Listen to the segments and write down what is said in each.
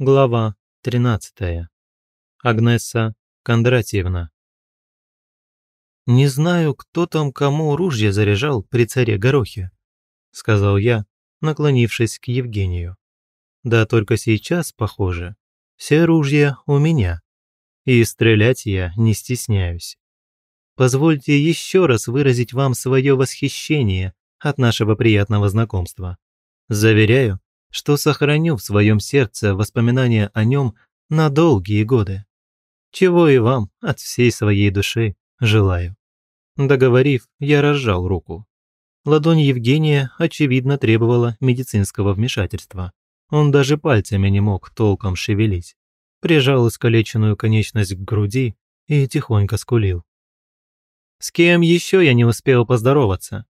Глава 13. Агнесса Кондратьевна. «Не знаю, кто там кому ружье заряжал при царе Горохе», – сказал я, наклонившись к Евгению. «Да только сейчас, похоже, все ружья у меня, и стрелять я не стесняюсь. Позвольте еще раз выразить вам свое восхищение от нашего приятного знакомства. Заверяю, что сохраню в своем сердце воспоминания о нем на долгие годы. Чего и вам от всей своей души желаю. Договорив, я разжал руку. Ладонь Евгения, очевидно, требовала медицинского вмешательства. Он даже пальцами не мог толком шевелить. Прижал искалеченную конечность к груди и тихонько скулил. С кем еще я не успел поздороваться?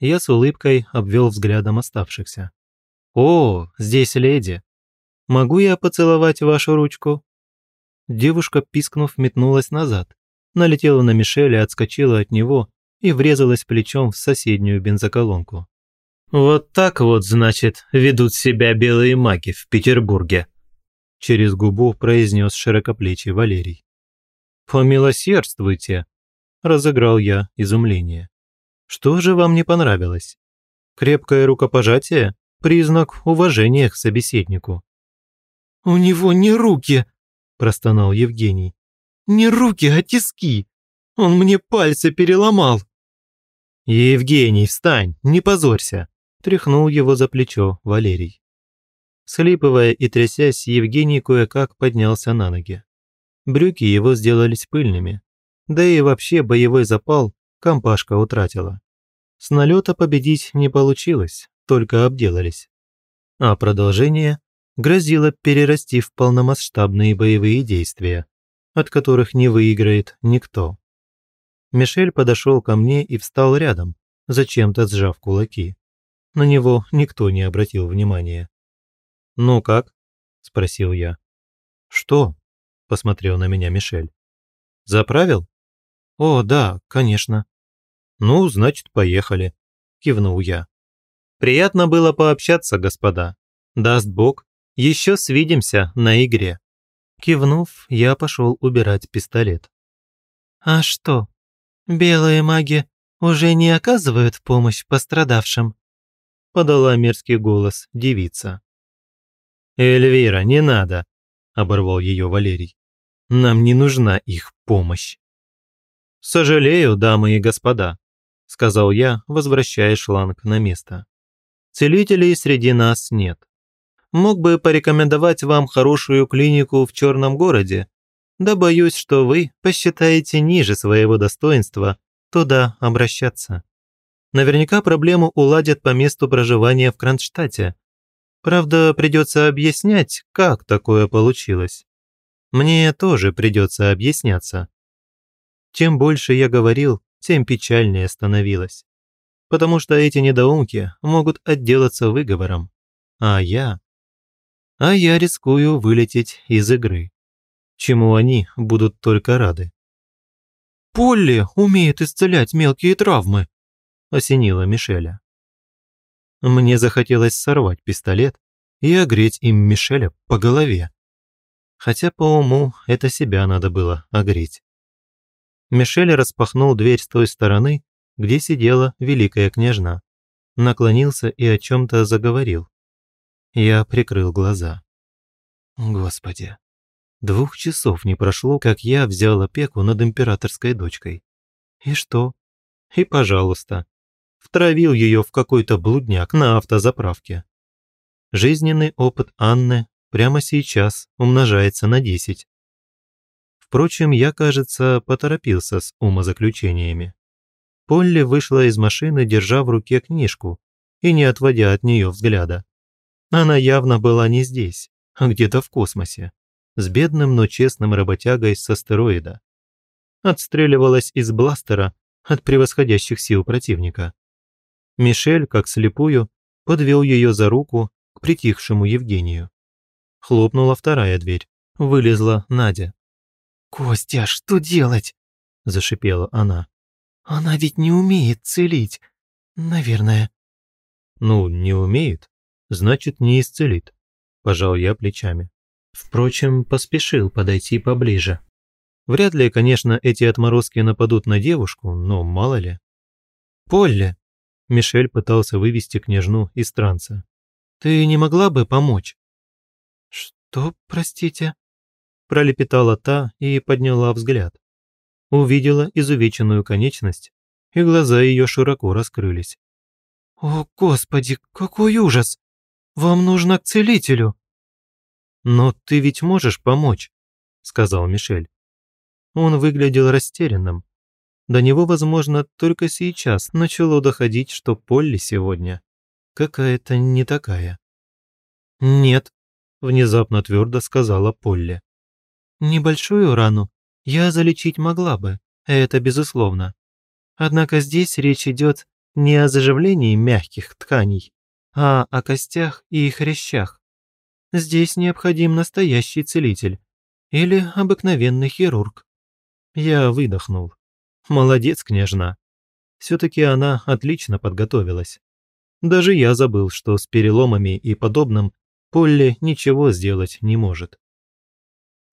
Я с улыбкой обвел взглядом оставшихся. «О, здесь леди. Могу я поцеловать вашу ручку?» Девушка, пискнув, метнулась назад, налетела на Мишеля, отскочила от него и врезалась плечом в соседнюю бензоколонку. «Вот так вот, значит, ведут себя белые маги в Петербурге», через губу произнес широкоплечий Валерий. «Помилосердствуйте», – разыграл я изумление. «Что же вам не понравилось? Крепкое рукопожатие признак уважения к собеседнику. «У него не руки!» – простонал Евгений. «Не руки, а тиски! Он мне пальцы переломал!» «Евгений, встань, не позорься!» – тряхнул его за плечо Валерий. Слипывая и трясясь, Евгений кое-как поднялся на ноги. Брюки его сделались пыльными. Да и вообще боевой запал компашка утратила. С налета победить не получилось, только обделались. А продолжение грозило перерасти в полномасштабные боевые действия, от которых не выиграет никто. Мишель подошел ко мне и встал рядом, зачем-то сжав кулаки. На него никто не обратил внимания. «Ну как?» – спросил я. «Что?» – посмотрел на меня Мишель. «Заправил?» «О, да, конечно». «Ну, значит, поехали», – кивнул я. Приятно было пообщаться, господа. Даст Бог, еще свидимся на игре». Кивнув, я пошел убирать пистолет. «А что, белые маги уже не оказывают помощь пострадавшим?» подала мерзкий голос девица. «Эльвира, не надо!» – оборвал ее Валерий. «Нам не нужна их помощь». «Сожалею, дамы и господа», – сказал я, возвращая шланг на место. Целителей среди нас нет. Мог бы порекомендовать вам хорошую клинику в черном городе, да боюсь, что вы посчитаете ниже своего достоинства туда обращаться. Наверняка проблему уладят по месту проживания в Кронштадте. Правда, придется объяснять, как такое получилось. Мне тоже придется объясняться. Чем больше я говорил, тем печальнее становилось потому что эти недоумки могут отделаться выговором. А я... А я рискую вылететь из игры, чему они будут только рады. «Полли умеет исцелять мелкие травмы», – осенила Мишеля. Мне захотелось сорвать пистолет и огреть им Мишеля по голове. Хотя по уму это себя надо было огреть. Мишель распахнул дверь с той стороны где сидела великая княжна. Наклонился и о чем-то заговорил. Я прикрыл глаза. Господи, двух часов не прошло, как я взял опеку над императорской дочкой. И что? И пожалуйста. Втравил ее в какой-то блудняк на автозаправке. Жизненный опыт Анны прямо сейчас умножается на 10. Впрочем, я, кажется, поторопился с умозаключениями. Полли вышла из машины, держа в руке книжку и не отводя от нее взгляда. Она явно была не здесь, а где-то в космосе, с бедным, но честным работягой с астероида. Отстреливалась из бластера от превосходящих сил противника. Мишель, как слепую, подвел ее за руку к притихшему Евгению. Хлопнула вторая дверь. Вылезла Надя. «Костя, что делать?» – зашипела она. Она ведь не умеет целить. Наверное. Ну, не умеет, значит, не исцелит. Пожал я плечами. Впрочем, поспешил подойти поближе. Вряд ли, конечно, эти отморозки нападут на девушку, но мало ли. «Полли!» – Мишель пытался вывести княжну из транса. «Ты не могла бы помочь?» «Что, простите?» – пролепетала та и подняла взгляд. Увидела изувеченную конечность, и глаза ее широко раскрылись. «О, Господи, какой ужас! Вам нужно к целителю!» «Но ты ведь можешь помочь», – сказал Мишель. Он выглядел растерянным. До него, возможно, только сейчас начало доходить, что Полли сегодня какая-то не такая. «Нет», – внезапно твердо сказала Полли. «Небольшую рану я залечить могла бы, это безусловно. Однако здесь речь идет не о заживлении мягких тканей, а о костях и хрящах. Здесь необходим настоящий целитель или обыкновенный хирург. Я выдохнул. Молодец, княжна. Все-таки она отлично подготовилась. Даже я забыл, что с переломами и подобным Полли ничего сделать не может.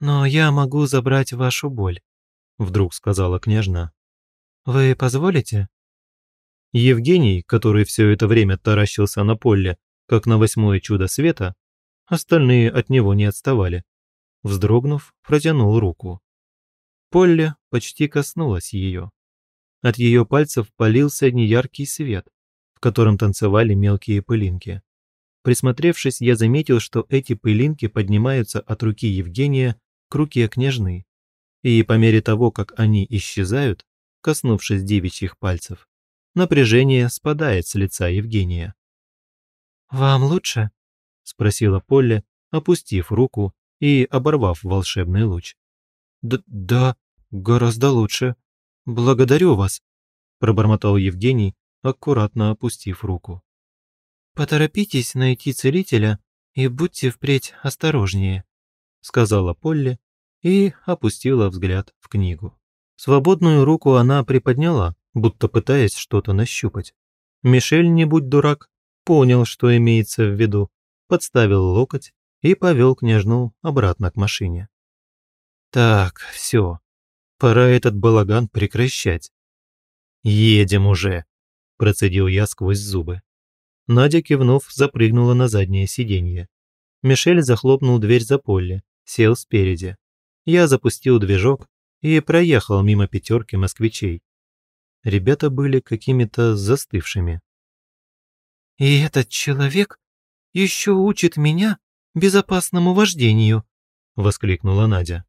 «Но я могу забрать вашу боль», – вдруг сказала княжна. «Вы позволите?» Евгений, который все это время таращился на Поле, как на восьмое чудо света, остальные от него не отставали. Вздрогнув, протянул руку. Полли почти коснулась ее. От ее пальцев полился неяркий свет, в котором танцевали мелкие пылинки. Присмотревшись, я заметил, что эти пылинки поднимаются от руки Евгения к руке княжны. И по мере того, как они исчезают, коснувшись девичьих пальцев, напряжение спадает с лица Евгения. «Вам лучше?» – спросила Полли, опустив руку и оборвав волшебный луч. «Да, да, гораздо лучше. Благодарю вас», – пробормотал Евгений, аккуратно опустив руку. «Поторопитесь найти целителя и будьте впредь осторожнее», – сказала Полли и опустила взгляд в книгу. Свободную руку она приподняла, будто пытаясь что-то нащупать. Мишель, не будь дурак, понял, что имеется в виду, подставил локоть и повел княжну обратно к машине. Так, все, пора этот балаган прекращать. «Едем уже», – процедил я сквозь зубы. Надя, кивнув, запрыгнула на заднее сиденье. Мишель захлопнул дверь за поле, сел спереди. Я запустил движок и проехал мимо пятерки москвичей. Ребята были какими-то застывшими. «И этот человек еще учит меня безопасному вождению», – воскликнула Надя.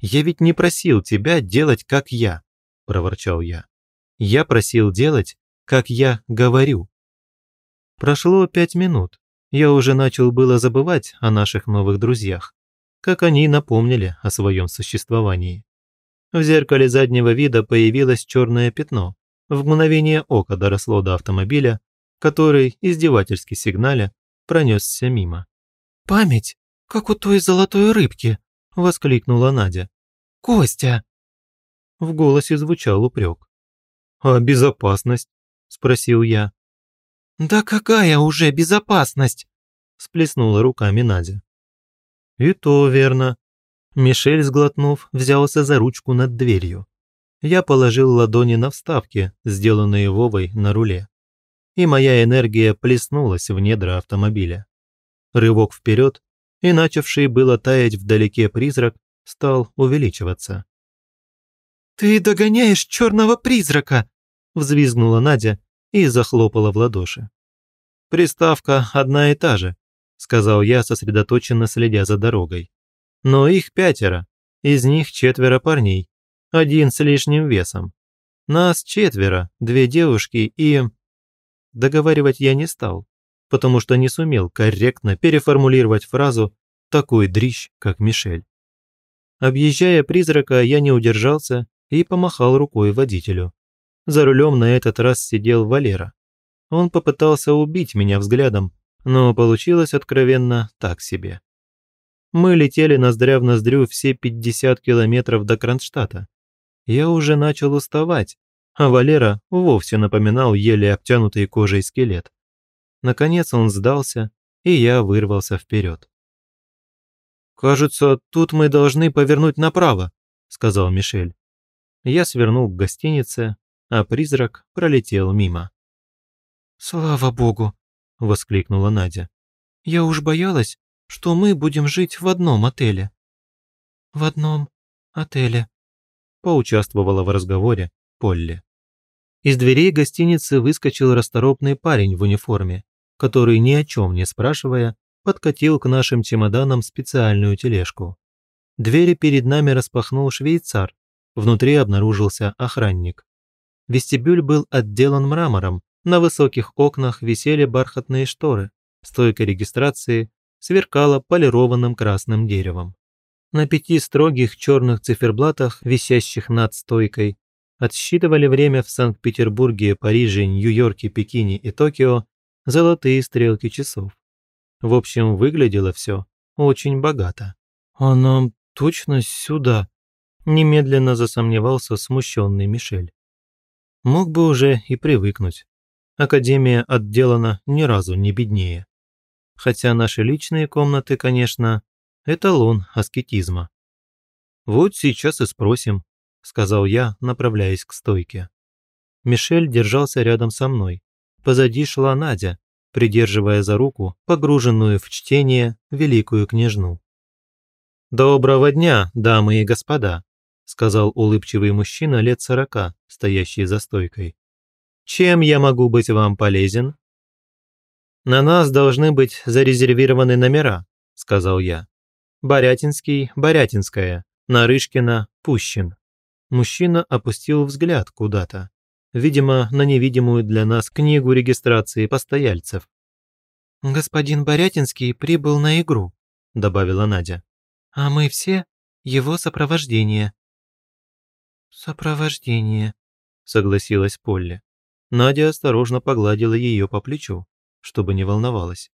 «Я ведь не просил тебя делать, как я», – проворчал я. «Я просил делать, как я говорю». Прошло пять минут. Я уже начал было забывать о наших новых друзьях, как они напомнили о своем существовании. В зеркале заднего вида появилось черное пятно. В мгновение ока доросло до автомобиля, который, издевательски сигналя, пронесся мимо. «Память, как у той золотой рыбки!» – воскликнула Надя. «Костя!» В голосе звучал упрек. «А безопасность?» – спросил я. «Да какая уже безопасность?» – сплеснула руками Надя. «И то верно», Мишель, сглотнув, взялся за ручку над дверью. Я положил ладони на вставки, сделанные Вовой на руле. И моя энергия плеснулась в недра автомобиля. Рывок вперед, и начавший было таять вдалеке призрак стал увеличиваться. «Ты догоняешь черного призрака!» – взвизгнула Надя и захлопала в ладоши. «Приставка одна и та же», – сказал я, сосредоточенно следя за дорогой. Но их пятеро, из них четверо парней, один с лишним весом. Нас четверо, две девушки и... Договаривать я не стал, потому что не сумел корректно переформулировать фразу «такой дрищ, как Мишель». Объезжая призрака, я не удержался и помахал рукой водителю. За рулем на этот раз сидел Валера. Он попытался убить меня взглядом, но получилось откровенно так себе. Мы летели ноздря в ноздрю все 50 километров до Кронштадта. Я уже начал уставать, а Валера вовсе напоминал еле обтянутый кожей скелет. Наконец он сдался, и я вырвался вперед. «Кажется, тут мы должны повернуть направо», – сказал Мишель. Я свернул к гостинице, а призрак пролетел мимо. «Слава богу!» – воскликнула Надя. «Я уж боялась, что мы будем жить в одном отеле». «В одном отеле», – поучаствовала в разговоре Полли. Из дверей гостиницы выскочил расторопный парень в униформе, который, ни о чем не спрашивая, подкатил к нашим чемоданам специальную тележку. Двери перед нами распахнул швейцар, внутри обнаружился охранник. Вестибюль был отделан мрамором, на высоких окнах висели бархатные шторы, стойка регистрации сверкала полированным красным деревом. На пяти строгих черных циферблатах, висящих над стойкой, отсчитывали время в Санкт-Петербурге, Париже, Нью-Йорке, Пекине и Токио золотые стрелки часов. В общем, выглядело все очень богато. «А нам точно сюда?» – немедленно засомневался смущенный Мишель. Мог бы уже и привыкнуть. Академия отделана ни разу не беднее. Хотя наши личные комнаты, конечно, эталон аскетизма. «Вот сейчас и спросим», – сказал я, направляясь к стойке. Мишель держался рядом со мной. Позади шла Надя, придерживая за руку погруженную в чтение великую княжну. «Доброго дня, дамы и господа», – сказал улыбчивый мужчина лет сорока, стоящий за стойкой. «Чем я могу быть вам полезен?» «На нас должны быть зарезервированы номера», – сказал я. «Борятинский, Борятинская, Нарышкина, Пущин». Мужчина опустил взгляд куда-то видимо, на невидимую для нас книгу регистрации постояльцев. «Господин Борятинский прибыл на игру», – добавила Надя. «А мы все его сопровождение». «Сопровождение», – согласилась Полли. Надя осторожно погладила ее по плечу, чтобы не волновалась.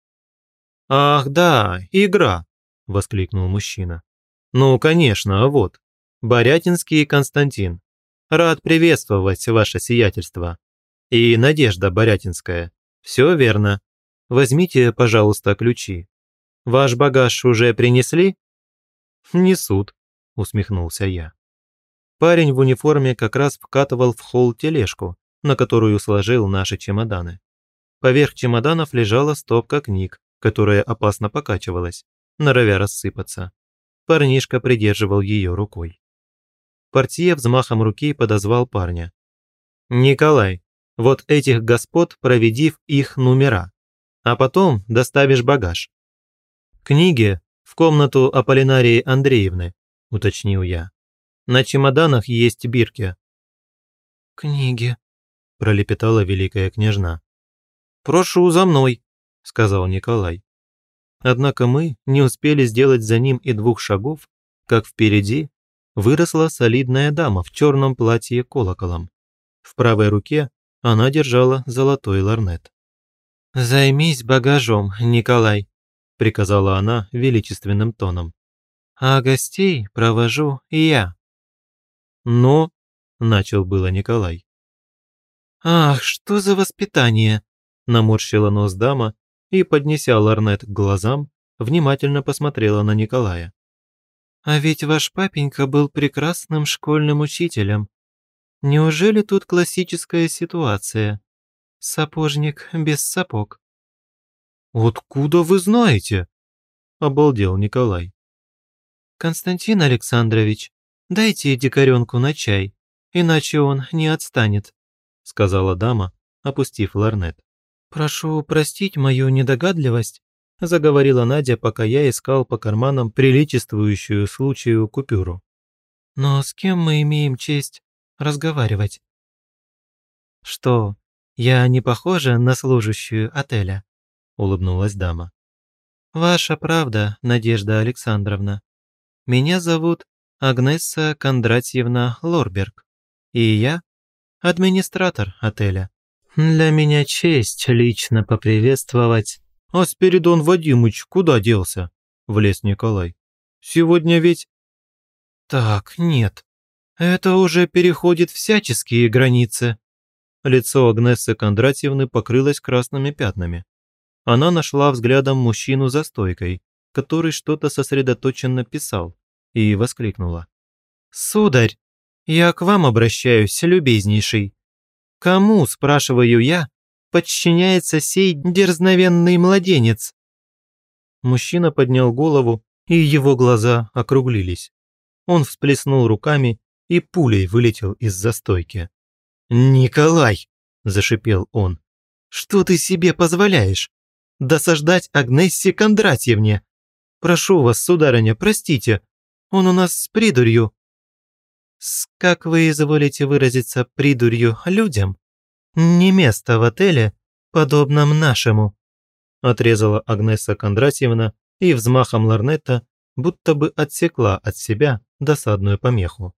«Ах да, игра!» – воскликнул мужчина. «Ну, конечно, вот. Борятинский Константин. Рад приветствовать ваше сиятельство. И Надежда Борятинская. Все верно. Возьмите, пожалуйста, ключи. Ваш багаж уже принесли? Несут, усмехнулся я. Парень в униформе как раз вкатывал в холл тележку, на которую сложил наши чемоданы. Поверх чемоданов лежала стопка книг, которая опасно покачивалась, норовя рассыпаться. Парнишка придерживал ее рукой. Портье взмахом руки подозвал парня. «Николай, вот этих господ проведи в их номера, а потом доставишь багаж». «Книги в комнату Аполлинарии Андреевны», – уточнил я. «На чемоданах есть бирки». «Книги», – пролепетала великая княжна. «Прошу за мной», – сказал Николай. Однако мы не успели сделать за ним и двух шагов, как впереди выросла солидная дама в черном платье колоколом. В правой руке она держала золотой ларнет. «Займись багажом, Николай», – приказала она величественным тоном. «А гостей провожу я». «Но», – начал было Николай. «Ах, что за воспитание!» – наморщила нос дама и, поднеся ларнет к глазам, внимательно посмотрела на Николая. А ведь ваш папенька был прекрасным школьным учителем. Неужели тут классическая ситуация? Сапожник без сапог. «Откуда вы знаете?» – обалдел Николай. «Константин Александрович, дайте дикаренку на чай, иначе он не отстанет», – сказала дама, опустив ларнет. «Прошу простить мою недогадливость, заговорила Надя, пока я искал по карманам приличествующую случаю купюру. «Но с кем мы имеем честь разговаривать?» «Что, я не похожа на служащую отеля?» – улыбнулась дама. «Ваша правда, Надежда Александровна. Меня зовут Агнесса Кондратьевна Лорберг, и я администратор отеля. Для меня честь лично поприветствовать «А Спиридон Вадимыч куда делся?» – влез Николай. «Сегодня ведь...» «Так, нет. Это уже переходит всяческие границы». Лицо Агнессы Кондратьевны покрылось красными пятнами. Она нашла взглядом мужчину за стойкой, который что-то сосредоточенно писал, и воскликнула. «Сударь, я к вам обращаюсь, любезнейший. Кому, спрашиваю я, подчиняется сей дерзновенный младенец?» Мужчина поднял голову, и его глаза округлились. Он всплеснул руками и пулей вылетел из застойки. «Николай!» – зашипел он. «Что ты себе позволяешь? Досаждать Агнессе Кондратьевне? Прошу вас, сударыня, простите, он у нас с придурью». «С, как вы изволите выразиться, придурью людям? Не место в отеле, подобном нашему», отрезала Агнеса Кондратьевна и взмахом ларнета будто бы отсекла от себя досадную помеху.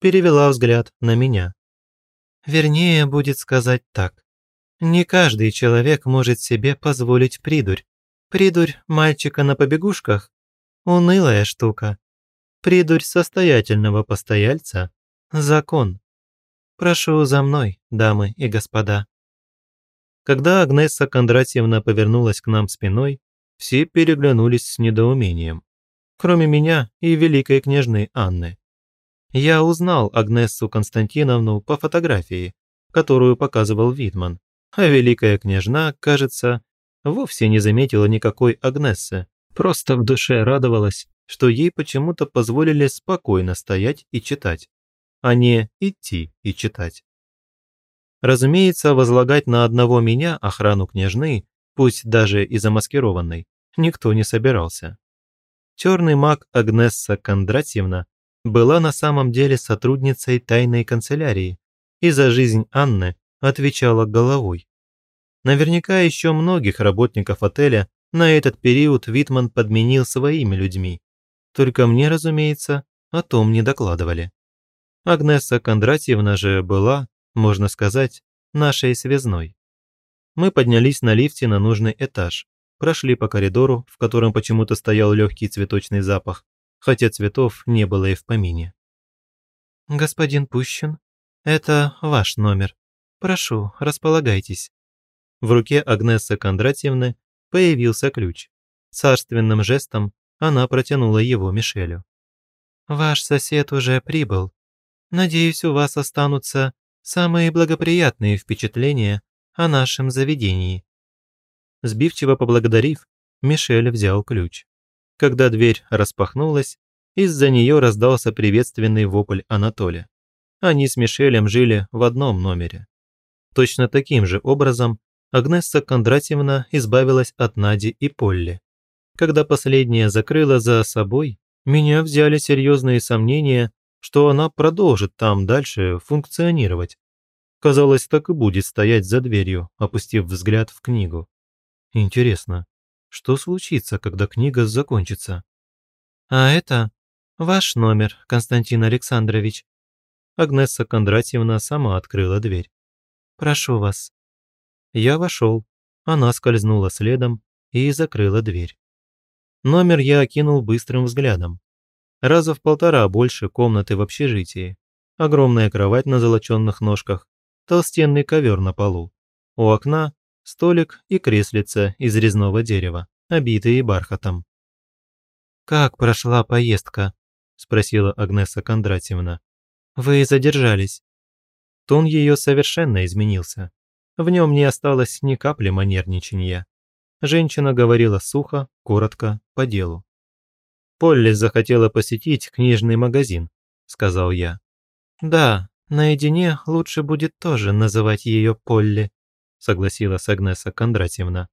Перевела взгляд на меня. Вернее, будет сказать так. Не каждый человек может себе позволить придурь. Придурь мальчика на побегушках – унылая штука. Придурь состоятельного постояльца – закон. Прошу за мной, дамы и господа. Когда Агнесса Кондратьевна повернулась к нам спиной, все переглянулись с недоумением. Кроме меня и великой княжны Анны. Я узнал Агнессу Константиновну по фотографии, которую показывал Витман, а великая княжна, кажется, вовсе не заметила никакой Агнессы, просто в душе радовалась, что ей почему-то позволили спокойно стоять и читать, а не идти и читать. Разумеется, возлагать на одного меня охрану княжны, пусть даже и замаскированной, никто не собирался. Черный маг Агнесса Кондратьевна была на самом деле сотрудницей тайной канцелярии и за жизнь Анны отвечала головой. Наверняка еще многих работников отеля на этот период Витман подменил своими людьми. Только мне, разумеется, о том не докладывали. Агнесса Кондратьевна же была, можно сказать, нашей связной. Мы поднялись на лифте на нужный этаж, прошли по коридору, в котором почему-то стоял легкий цветочный запах, хотя цветов не было и в помине. «Господин Пущин, это ваш номер. Прошу, располагайтесь». В руке Агнессы Кондратьевны появился ключ. Царственным жестом она протянула его Мишелю. «Ваш сосед уже прибыл. Надеюсь, у вас останутся самые благоприятные впечатления о нашем заведении». Сбивчиво поблагодарив, Мишель взял ключ. Когда дверь распахнулась, из-за нее раздался приветственный вопль Анатолия. Они с Мишелем жили в одном номере. Точно таким же образом Агнесса Кондратьевна избавилась от Нади и Полли. Когда последняя закрыла за собой, меня взяли серьезные сомнения, что она продолжит там дальше функционировать. Казалось, так и будет стоять за дверью, опустив взгляд в книгу. Интересно, что случится, когда книга закончится? А это ваш номер, Константин Александрович. Агнесса Кондратьевна сама открыла дверь. Прошу вас. Я вошел. Она скользнула следом и закрыла дверь. Номер я окинул быстрым взглядом раза в полтора больше комнаты в общежитии. Огромная кровать на золоченных ножках, толстенный ковер на полу. У окна столик и креслица из резного дерева, обитые бархатом. «Как прошла поездка?» – спросила Агнеса Кондратьевна. «Вы задержались». Тон ее совершенно изменился. В нем не осталось ни капли манерничания. Женщина говорила сухо, коротко, по делу. Полли захотела посетить книжный магазин», – сказал я. «Да, наедине лучше будет тоже называть ее Полли», – согласилась Агнеса Кондратьевна.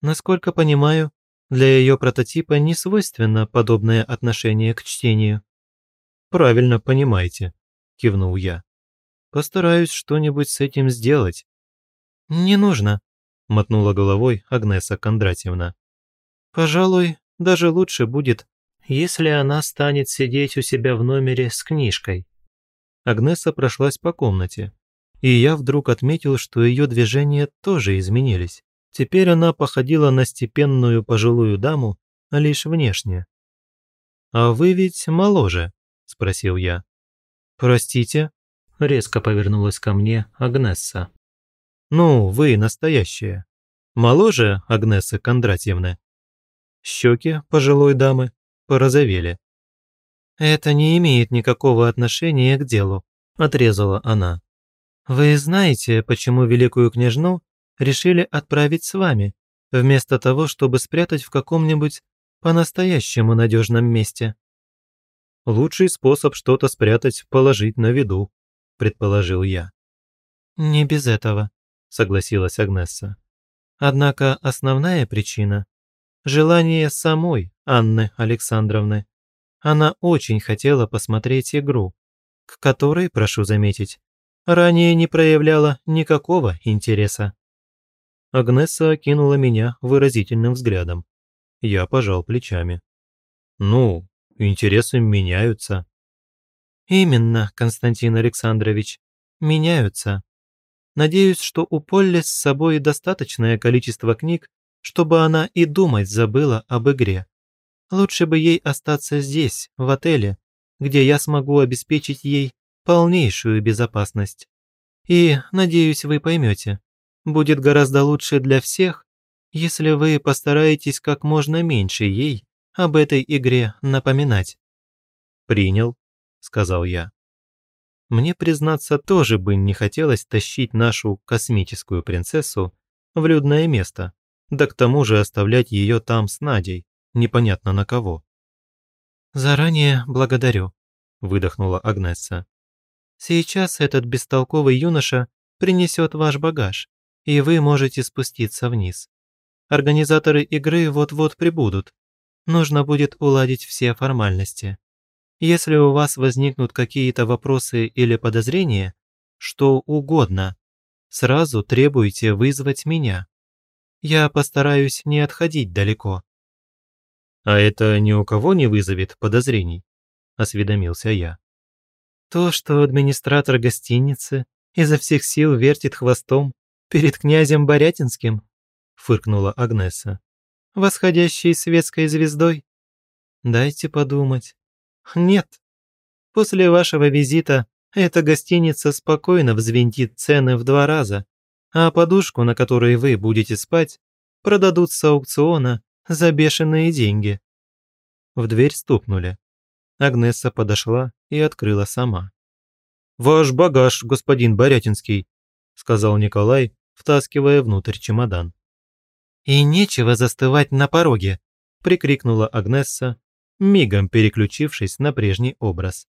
«Насколько понимаю, для ее прототипа не свойственно подобное отношение к чтению». «Правильно понимаете», – кивнул я. «Постараюсь что-нибудь с этим сделать». «Не нужно», – мотнула головой Агнеса Кондратьевна. «Пожалуй, даже лучше будет, если она станет сидеть у себя в номере с книжкой. Агнеса прошлась по комнате, и я вдруг отметил, что ее движения тоже изменились. Теперь она походила на степенную пожилую даму, а лишь внешне. «А вы ведь моложе?» – спросил я. «Простите?» – резко повернулась ко мне Агнесса. «Ну, вы настоящая. Моложе Агнесы Кондратьевны?» Щеки пожилой дамы порозовели. «Это не имеет никакого отношения к делу», – отрезала она. «Вы знаете, почему великую княжну решили отправить с вами, вместо того, чтобы спрятать в каком-нибудь по-настоящему надежном месте?» «Лучший способ что-то спрятать – положить на виду», – предположил я. «Не без этого», – согласилась Агнесса. «Однако основная причина – желание самой Анны Александровны. Она очень хотела посмотреть игру, к которой, прошу заметить, ранее не проявляла никакого интереса. Агнесса окинула меня выразительным взглядом. Я пожал плечами. «Ну, интересы меняются». «Именно, Константин Александрович, меняются. Надеюсь, что у Полли с собой достаточное количество книг, чтобы она и думать забыла об игре. Лучше бы ей остаться здесь, в отеле, где я смогу обеспечить ей полнейшую безопасность. И, надеюсь, вы поймете, будет гораздо лучше для всех, если вы постараетесь как можно меньше ей об этой игре напоминать». «Принял», — сказал я. Мне, признаться, тоже бы не хотелось тащить нашу космическую принцессу в людное место, да к тому же оставлять ее там с Надей, непонятно на кого. «Заранее благодарю», – выдохнула Агнесса. «Сейчас этот бестолковый юноша принесет ваш багаж, и вы можете спуститься вниз. Организаторы игры вот-вот прибудут. Нужно будет уладить все формальности. Если у вас возникнут какие-то вопросы или подозрения, что угодно, сразу требуйте вызвать меня. Я постараюсь не отходить далеко. «А это ни у кого не вызовет подозрений?» – осведомился я. То, что администратор гостиницы изо всех сил вертит хвостом перед князем Борятинским, фыркнула Агнеса. Восходящей светской звездой? Дайте подумать. Нет. После вашего визита эта гостиница спокойно взвинтит цены в два раза, а подушку, на которой вы будете спать, продадут с аукциона за бешеные деньги». В дверь стукнули. Агнесса подошла и открыла сама. «Ваш багаж, господин Борятинский», – сказал Николай, втаскивая внутрь чемодан. «И нечего застывать на пороге», – прикрикнула Агнесса, мигом переключившись на прежний образ.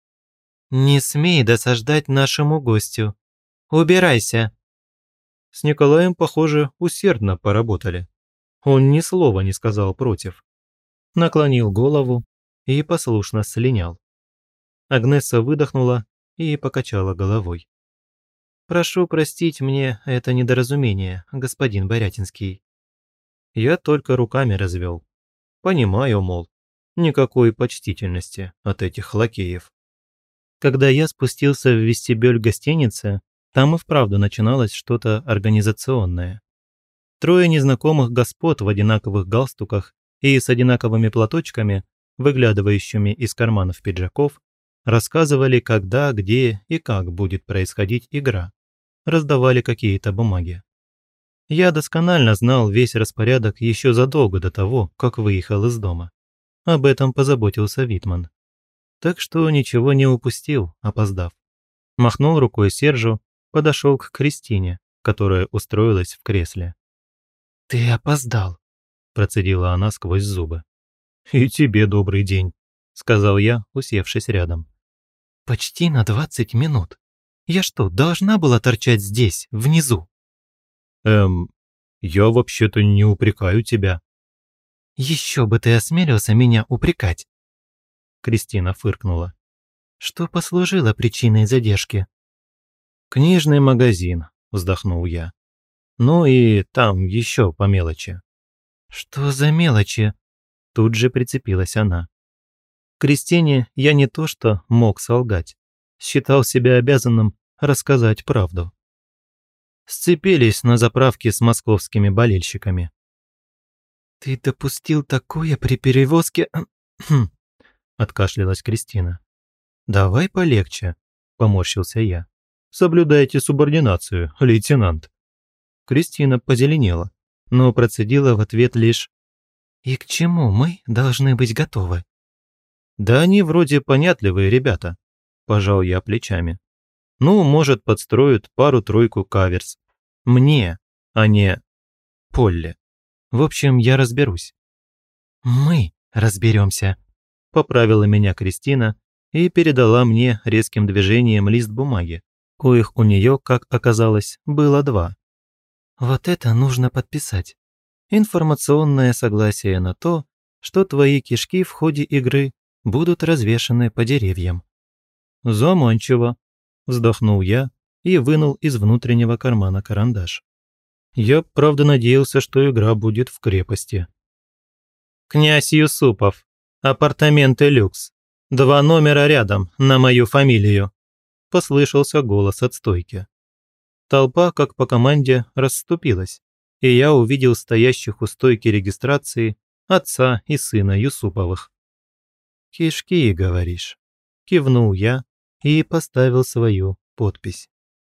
«Не смей досаждать нашему гостю. Убирайся!» С Николаем, похоже, усердно поработали. Он ни слова не сказал против. Наклонил голову и послушно слинял. Агнесса выдохнула и покачала головой. «Прошу простить мне это недоразумение, господин Борятинский». Я только руками развел. Понимаю, мол, никакой почтительности от этих лакеев. Когда я спустился в вестибюль гостиницы, там и вправду начиналось что-то организационное. Трое незнакомых господ в одинаковых галстуках и с одинаковыми платочками, выглядывающими из карманов пиджаков, рассказывали, когда, где и как будет происходить игра. Раздавали какие-то бумаги. Я досконально знал весь распорядок еще задолго до того, как выехал из дома. Об этом позаботился Витман. Так что ничего не упустил, опоздав. Махнул рукой Сержу, подошел к Кристине, которая устроилась в кресле. «Ты опоздал», – процедила она сквозь зубы. «И тебе добрый день», – сказал я, усевшись рядом. «Почти на двадцать минут. Я что, должна была торчать здесь, внизу?» «Эм, я вообще-то не упрекаю тебя». «Еще бы ты осмелился меня упрекать!» Кристина фыркнула. «Что послужило причиной задержки?» «Книжный магазин», – вздохнул я. Ну и там еще по мелочи. Что за мелочи? Тут же прицепилась она. Кристине я не то что мог солгать, считал себя обязанным рассказать правду. Сцепились на заправке с московскими болельщиками. «Ты допустил такое при перевозке...» откашлялась Кристина. «Давай полегче», – поморщился я. «Соблюдайте субординацию, лейтенант». Кристина позеленела, но процедила в ответ лишь «И к чему мы должны быть готовы?» «Да они вроде понятливые ребята», – пожал я плечами. «Ну, может, подстроят пару-тройку каверс. Мне, а не Полли. В общем, я разберусь». «Мы разберемся», – поправила меня Кристина и передала мне резким движением лист бумаги, коих у нее, как оказалось, было два. «Вот это нужно подписать. Информационное согласие на то, что твои кишки в ходе игры будут развешаны по деревьям». «Заманчиво», – вздохнул я и вынул из внутреннего кармана карандаш. Я, правда, надеялся, что игра будет в крепости. «Князь Юсупов. Апартаменты люкс. Два номера рядом, на мою фамилию», – послышался голос от стойки. Толпа, как по команде, расступилась, и я увидел стоящих у стойки регистрации отца и сына Юсуповых. «Кишки, говоришь?» – кивнул я и поставил свою подпись.